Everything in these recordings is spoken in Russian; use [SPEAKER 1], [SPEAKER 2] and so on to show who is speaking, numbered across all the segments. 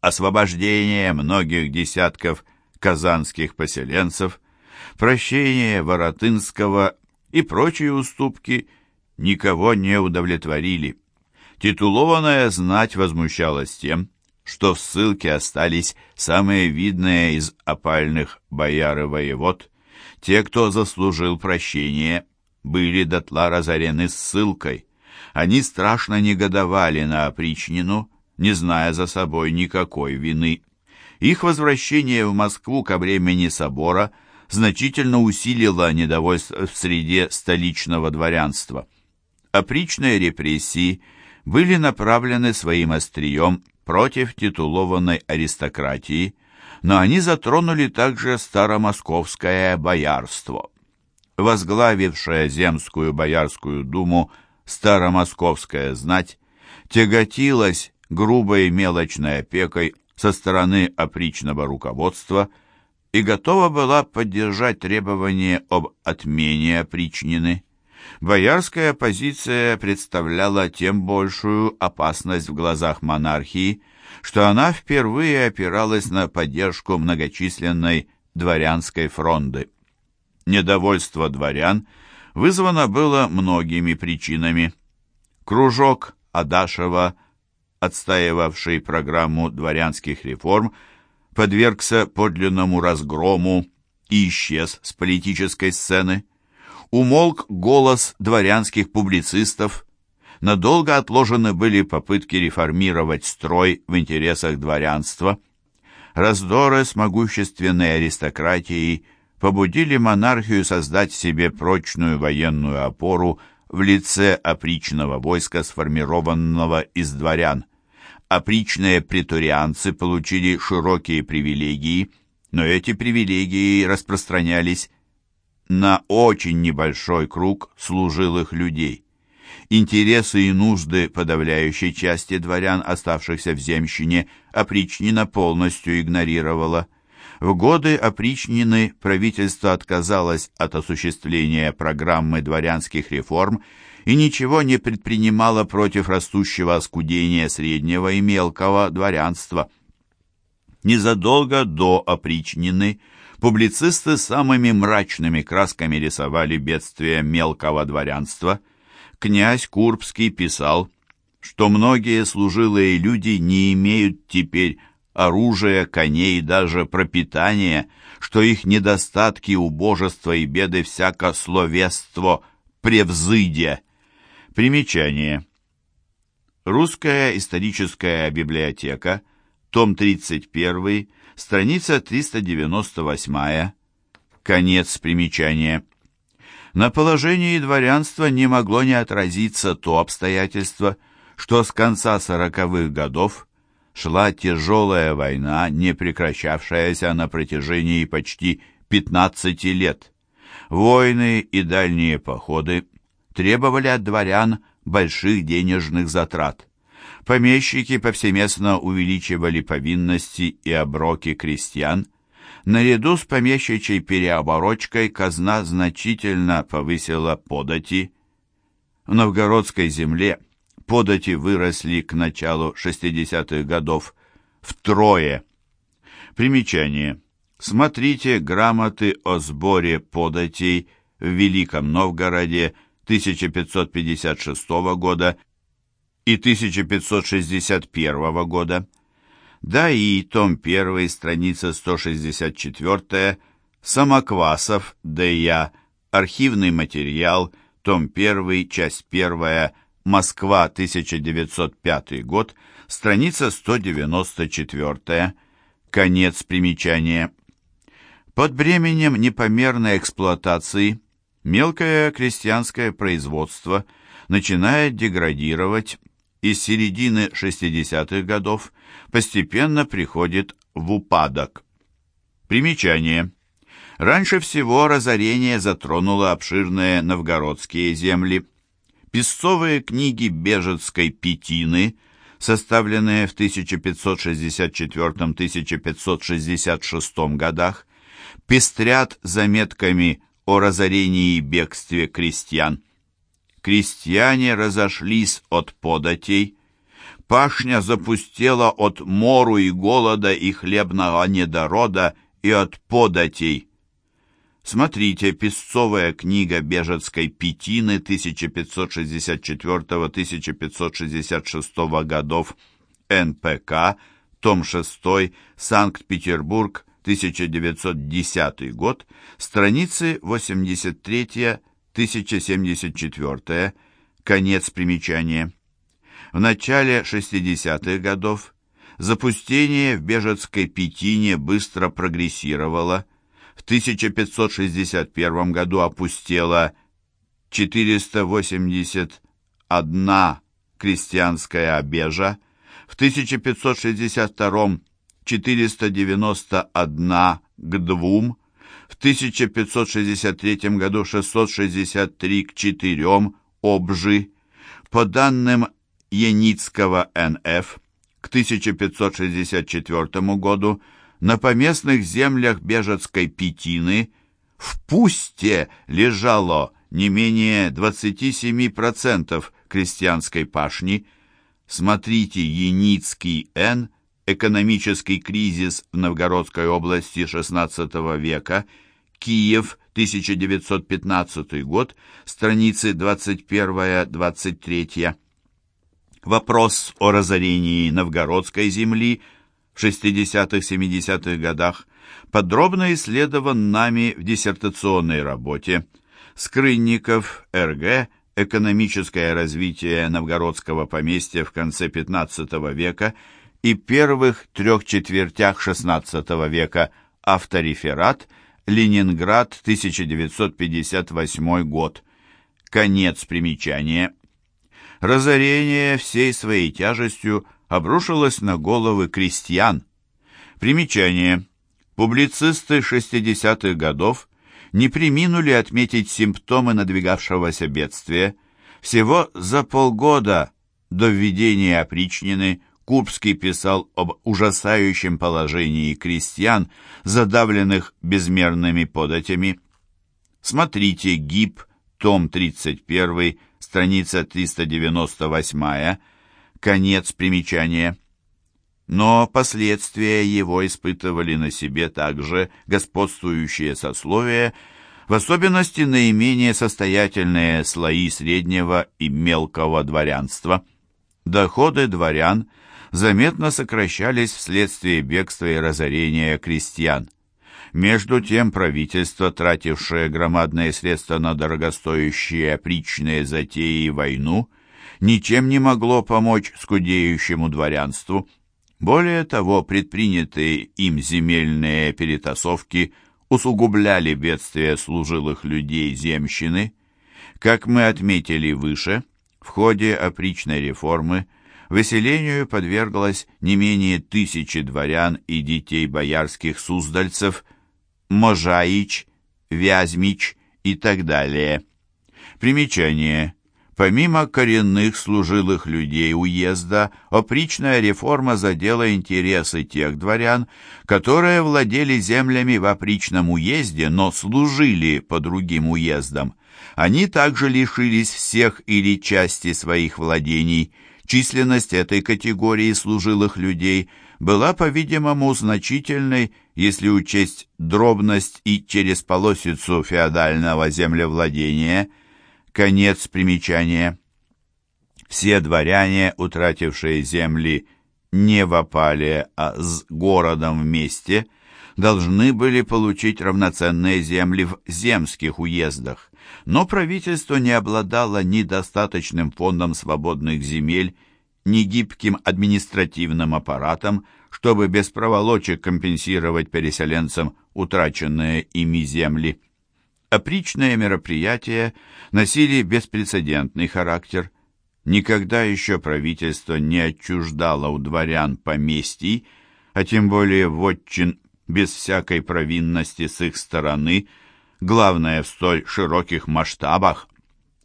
[SPEAKER 1] освобождение многих десятков казанских поселенцев, прощение Воротынского и прочие уступки никого не удовлетворили. Титулованная знать возмущалась тем, что в ссылке остались самые видные из опальных бояр и воевод. Те, кто заслужил прощение, были дотла разорены ссылкой. Они страшно негодовали на опричнину, не зная за собой никакой вины. Их возвращение в Москву ко времени собора значительно усилило недовольство в среде столичного дворянства. Опричные репрессии были направлены своим острием против титулованной аристократии, но они затронули также старомосковское боярство. Возглавившая земскую боярскую думу старомосковская знать тяготилась грубой мелочной опекой со стороны опричного руководства и готова была поддержать требование об отмене опричнины. Боярская позиция представляла тем большую опасность в глазах монархии, что она впервые опиралась на поддержку многочисленной дворянской фронды. Недовольство дворян вызвано было многими причинами. Кружок Адашева, отстаивавший программу дворянских реформ, подвергся подлинному разгрому и исчез с политической сцены умолк голос дворянских публицистов, надолго отложены были попытки реформировать строй в интересах дворянства. Раздоры с могущественной аристократией побудили монархию создать себе прочную военную опору в лице опричного войска, сформированного из дворян. Опричные претарианцы получили широкие привилегии, но эти привилегии распространялись на очень небольшой круг служилых людей. Интересы и нужды подавляющей части дворян, оставшихся в земщине, опричнина полностью игнорировала. В годы опричнины правительство отказалось от осуществления программы дворянских реформ и ничего не предпринимало против растущего оскудения среднего и мелкого дворянства. Незадолго до опричнины публицисты самыми мрачными красками рисовали бедствие мелкого дворянства. Князь Курбский писал, что многие служилые люди не имеют теперь оружия, коней и даже пропитания, что их недостатки, убожество и беды всяко словество превзыдя. Примечание. Русская историческая библиотека, том 31, страница 398, конец примечания. На положении дворянства не могло не отразиться то обстоятельство, что с конца сороковых годов шла тяжелая война, не прекращавшаяся на протяжении почти 15 лет. Войны и дальние походы требовали от дворян больших денежных затрат. Помещики повсеместно увеличивали повинности и оброки крестьян. Наряду с помещичьей переоборочкой казна значительно повысила подати. В новгородской земле подати выросли к началу 60-х годов втрое. Примечание. Смотрите грамоты о сборе податей в Великом Новгороде 1556 года и 1561 года, да и том 1, страница 164, Самоквасов, Д.Я., архивный материал, том 1, часть 1, Москва, 1905 год, страница 194, конец примечания. Под бременем непомерной эксплуатации мелкое крестьянское производство начинает деградировать и с середины 60-х годов постепенно приходит в упадок. Примечание. Раньше всего разорение затронуло обширные новгородские земли. Песцовые книги Бежецкой Петины, составленные в 1564-1566 годах, пестрят заметками о разорении и бегстве крестьян крестьяне разошлись от податей, Пашня запустела от мору и голода и хлебного недорода и от податей. Смотрите, Песцовая книга Бежецкой Петины 1564-1566 годов, НПК, том 6, Санкт-Петербург, 1910 год, страницы 83-1074, конец примечания. В начале 60-х годов запустение в Бежецкой Петине быстро прогрессировало. В 1561 году опустела 481 крестьянская обежа, в 1562 491 к 2, в 1563 году 663 к 4 обжи. По данным Яницкого НФ, к 1564 году на поместных землях Бежецкой Петины в пусте лежало не менее 27% крестьянской пашни. Смотрите Яницкий Н. Экономический кризис в Новгородской области XVI века. Киев, 1915 год, страницы 21-23. Вопрос о разорении новгородской земли – в 60-70-х годах подробно исследован нами в диссертационной работе «Скрынников, РГ. Экономическое развитие новгородского поместья в конце XV века и первых трех четвертях XVI века. Автореферат. Ленинград, 1958 год». Конец примечания. Разорение всей своей тяжестью – обрушилась на головы крестьян. Примечание. Публицисты 60-х годов не приминули отметить симптомы надвигавшегося бедствия. Всего за полгода до введения опричнины Курбский писал об ужасающем положении крестьян, задавленных безмерными податями. Смотрите ГИП, том 31, страница 398 Конец примечания. Но последствия его испытывали на себе также господствующие сословия, в особенности наименее состоятельные слои среднего и мелкого дворянства. Доходы дворян заметно сокращались вследствие бегства и разорения крестьян. Между тем правительство, тратившее громадные средства на дорогостоящие опричные затеи и войну, ничем не могло помочь скудеющему дворянству. Более того, предпринятые им земельные перетасовки усугубляли бедствия служилых людей земщины. Как мы отметили выше, в ходе опричной реформы выселению подверглось не менее тысячи дворян и детей боярских суздальцев, Можаич, Вязьмич и так далее. Примечание. Помимо коренных служилых людей уезда, опричная реформа задела интересы тех дворян, которые владели землями в опричном уезде, но служили по другим уездам. Они также лишились всех или части своих владений. Численность этой категории служилых людей была, по-видимому, значительной, если учесть дробность и через полосицу феодального землевладения – Конец примечания. Все дворяне, утратившие земли не в опале, а с городом вместе, должны были получить равноценные земли в земских уездах, но правительство не обладало ни достаточным фондом свободных земель, ни гибким административным аппаратом, чтобы без проволочек компенсировать переселенцам утраченные ими земли. Опричные мероприятия носили беспрецедентный характер. Никогда еще правительство не отчуждало у дворян поместий, а тем более вотчин без всякой провинности с их стороны, главное в столь широких масштабах.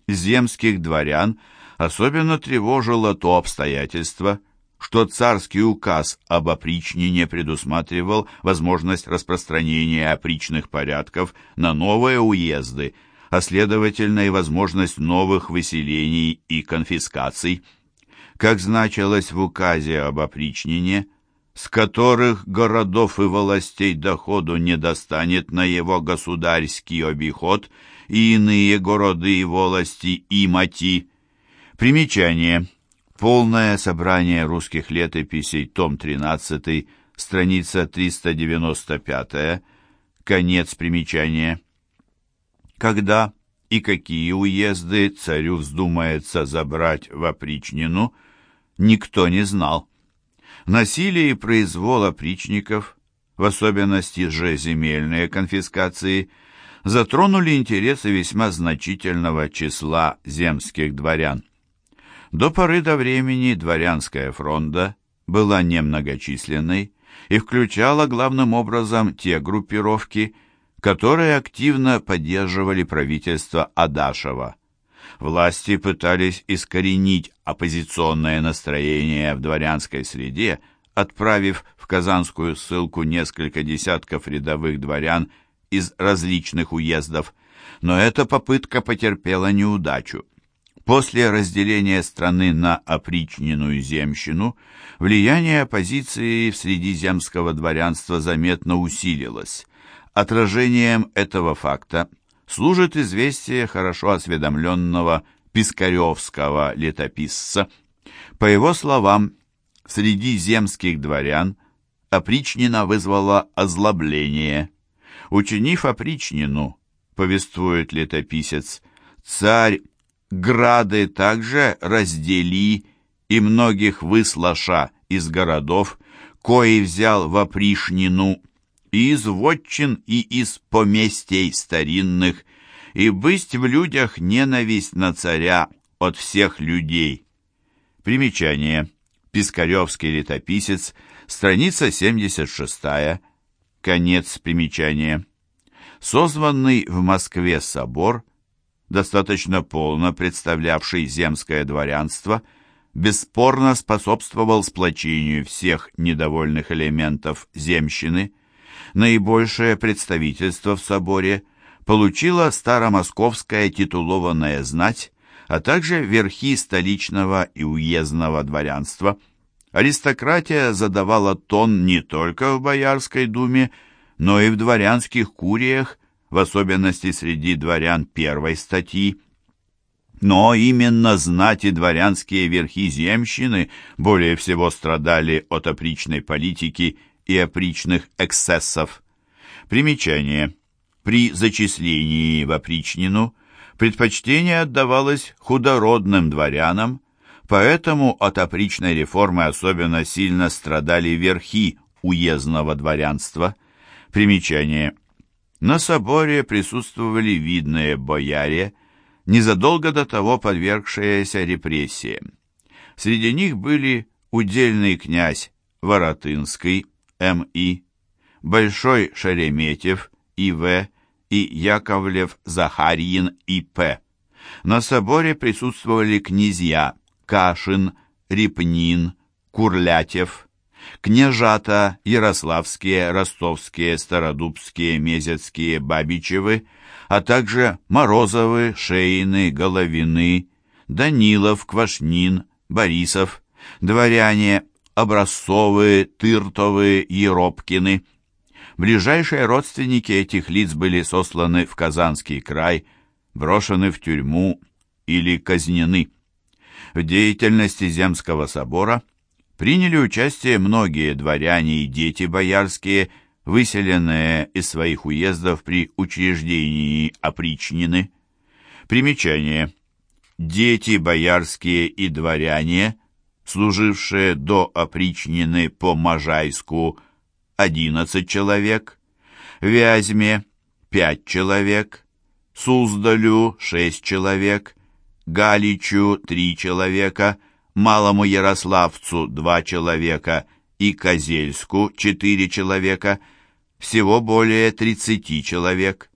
[SPEAKER 1] Земских дворян особенно тревожило то обстоятельство, что царский указ об опричнине предусматривал возможность распространения опричных порядков на новые уезды, а следовательно и возможность новых выселений и конфискаций. как значилось в указе об опричнине, с которых городов и властей доходу не достанет на его государский обиход и иные города и волости и мати. Примечание. Полное собрание русских летописей, том 13, страница 395, конец примечания. Когда и какие уезды царю вздумается забрать в опричнину, никто не знал. Насилие и произвол опричников, в особенности же земельные конфискации, затронули интересы весьма значительного числа земских дворян. До поры до времени дворянская фронта была немногочисленной и включала главным образом те группировки, которые активно поддерживали правительство Адашева. Власти пытались искоренить оппозиционное настроение в дворянской среде, отправив в Казанскую ссылку несколько десятков рядовых дворян из различных уездов, но эта попытка потерпела неудачу. После разделения страны на опричнину земщину влияние оппозиции в среди земского дворянства заметно усилилось. Отражением этого факта служит известие хорошо осведомленного пискаревского летописца. По его словам, среди земских дворян опричнина вызвала озлобление. Учинив опричнину, повествует летописец, царь грады также раздели и многих выслаша из городов, кои взял в опришнину, и из вотчин, и из поместей старинных, и бысть в людях ненависть на царя от всех людей. Примечание. Пискаревский летописец, страница 76 конец примечания. Созванный в Москве собор – достаточно полно представлявший земское дворянство, бесспорно способствовал сплочению всех недовольных элементов земщины. Наибольшее представительство в соборе получила старомосковская титулованная знать, а также верхи столичного и уездного дворянства. Аристократия задавала тон не только в Боярской думе, но и в дворянских куриях, в особенности среди дворян первой статьи. Но именно знати дворянские верхи земщины более всего страдали от опричной политики и опричных эксцессов. Примечание. При зачислении в опричнину предпочтение отдавалось худородным дворянам, поэтому от опричной реформы особенно сильно страдали верхи уездного дворянства. Примечание. На соборе присутствовали видные бояре, незадолго до того подвергшиеся репрессиям. Среди них были удельный князь Воротынский, М.И., Большой Шереметьев, И.В. и Яковлев Захарьин, И.П. На соборе присутствовали князья Кашин, Репнин, Курлятев, княжата Ярославские, Ростовские, Стародубские, Мезецкие, Бабичевы, а также Морозовы, Шейны, Головины, Данилов, Квашнин, Борисов, дворяне Образцовы, Тыртовы, Еропкины. Ближайшие родственники этих лиц были сосланы в Казанский край, брошены в тюрьму или казнены. В деятельности Земского собора – приняли участие многие дворяне и дети боярские, выселенные из своих уездов при учреждении опричнины. Примечание. Дети боярские и дворяне, служившие до опричнины по Можайску, 11 человек, Вязьме 5 человек, Суздалю 6 человек, Галичу 3 человека, Малому Ярославцу два человека и Козельску четыре человека, всего более 30 человек.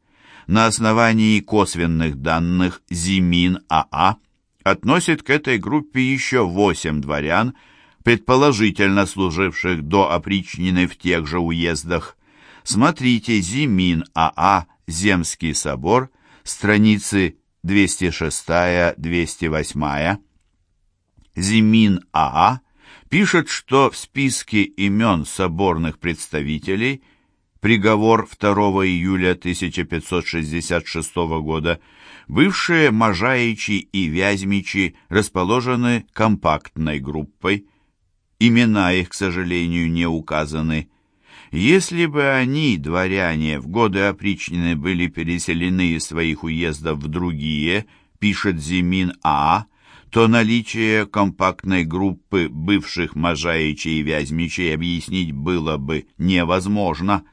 [SPEAKER 1] На основании косвенных данных Зимин АА относит к этой группе еще восемь дворян, предположительно служивших до опричнины в тех же уездах. Смотрите Зимин АА, Земский собор, страницы 206-208. Зимин АА пишет, что в списке имен соборных представителей приговор 2 июля 1566 года бывшие Можаичи и Вязьмичи расположены компактной группой. Имена их, к сожалению, не указаны. Если бы они, дворяне, в годы опричнины были переселены из своих уездов в другие, пишет Зимин А, то наличие компактной группы бывших Можаичей и Вязьмичей объяснить было бы невозможно.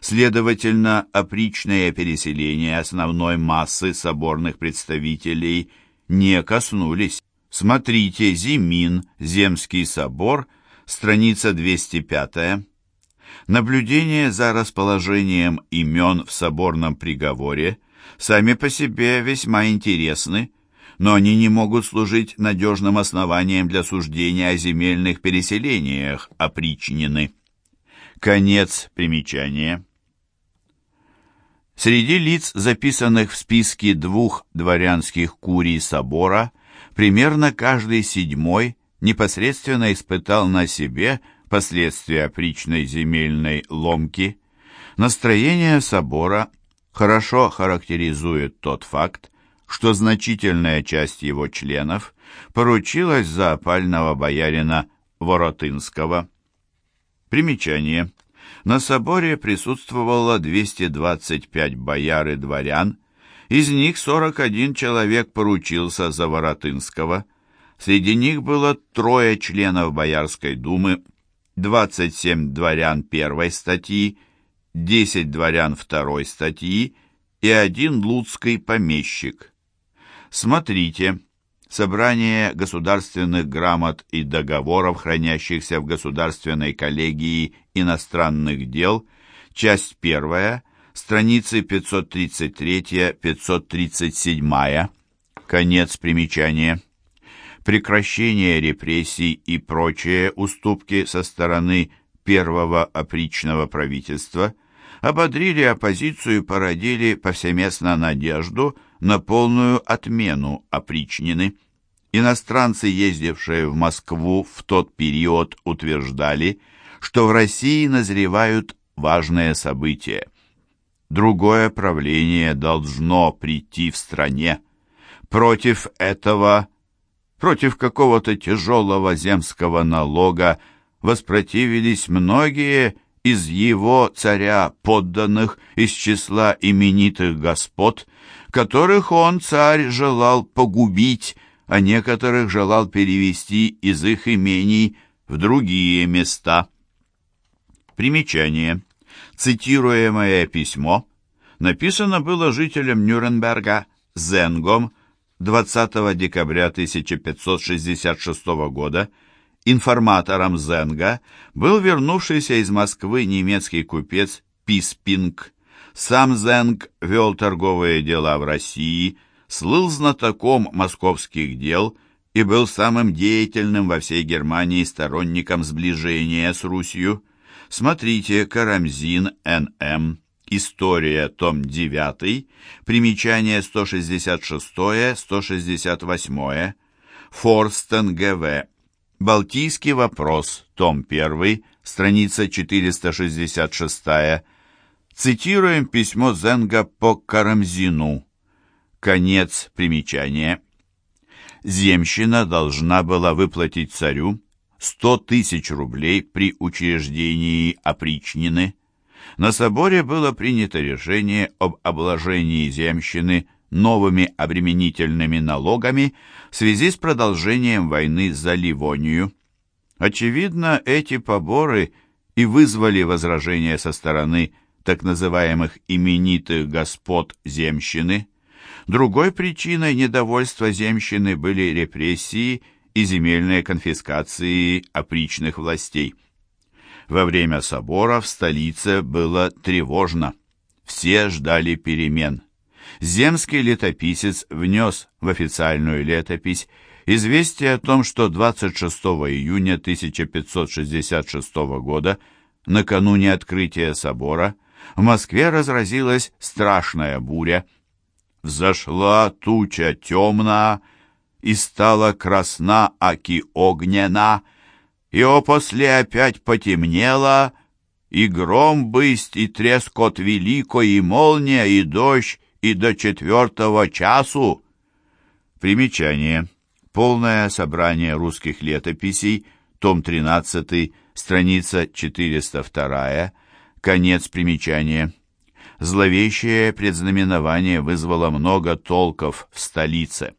[SPEAKER 1] Следовательно, опричное переселение основной массы соборных представителей не коснулись. Смотрите Зимин, Земский собор, страница 205. Наблюдение за расположением имен в соборном приговоре сами по себе весьма интересны, но они не могут служить надежным основанием для суждения о земельных переселениях опричнины. Конец примечания. Среди лиц, записанных в списке двух дворянских курий собора, примерно каждый седьмой непосредственно испытал на себе последствия опричной земельной ломки. Настроение собора хорошо характеризует тот факт, что значительная часть его членов поручилась за опального боярина Воротынского. Примечание. На соборе присутствовало 225 бояр и дворян, из них 41 человек поручился за Воротынского. Среди них было трое членов Боярской думы, 27 дворян первой статьи, 10 дворян второй статьи и один луцкий помещик. Смотрите. Собрание государственных грамот и договоров, хранящихся в Государственной коллегии иностранных дел, часть первая, страницы 533-537, конец примечания. Прекращение репрессий и прочие уступки со стороны первого опричного правительства ободрили оппозицию и породили повсеместно надежду на полную отмену опричнины. Иностранцы, ездившие в Москву в тот период, утверждали, что в России назревают важные события. Другое правление должно прийти в стране. Против этого, против какого-то тяжелого земского налога воспротивились многие из его царя подданных из числа именитых господ, которых он, царь, желал погубить, а некоторых желал перевести из их имений в другие места. Примечание. Цитируемое письмо написано было жителем Нюрнберга Зенгом 20 декабря 1566 года. Информатором Зенга был вернувшийся из Москвы немецкий купец Писпинг. Сам Зенг вел торговые дела в России, слыл знатоком московских дел и был самым деятельным во всей Германии сторонником сближения с Русью. Смотрите Карамзин Н.М. История, том 9, примечание 166-168, Форстен Г.В. Балтийский вопрос, том 1, страница 466, Цитируем письмо Зенга по Карамзину. Конец примечания. Земщина должна была выплатить царю 100 тысяч рублей при учреждении опричнины. На соборе было принято решение об обложении земщины новыми обременительными налогами в связи с продолжением войны за Ливонию. Очевидно, эти поборы и вызвали возражения со стороны так называемых именитых господ земщины. Другой причиной недовольства земщины были репрессии и земельные конфискации опричных властей. Во время собора в столице было тревожно. Все ждали перемен. Земский летописец внес в официальную летопись известие о том, что 26 июня 1566 года, накануне открытия собора, в Москве разразилась страшная буря. Взошла туча темная, и стала красна, аки огнена, и опосле опять потемнело, и гром бысть, и трескот велико, и молния, и дождь, и до четвертого часу. Примечание. Полное собрание русских летописей, том 13, страница 402, конец примечания. Зловещее предзнаменование вызвало много толков в столице.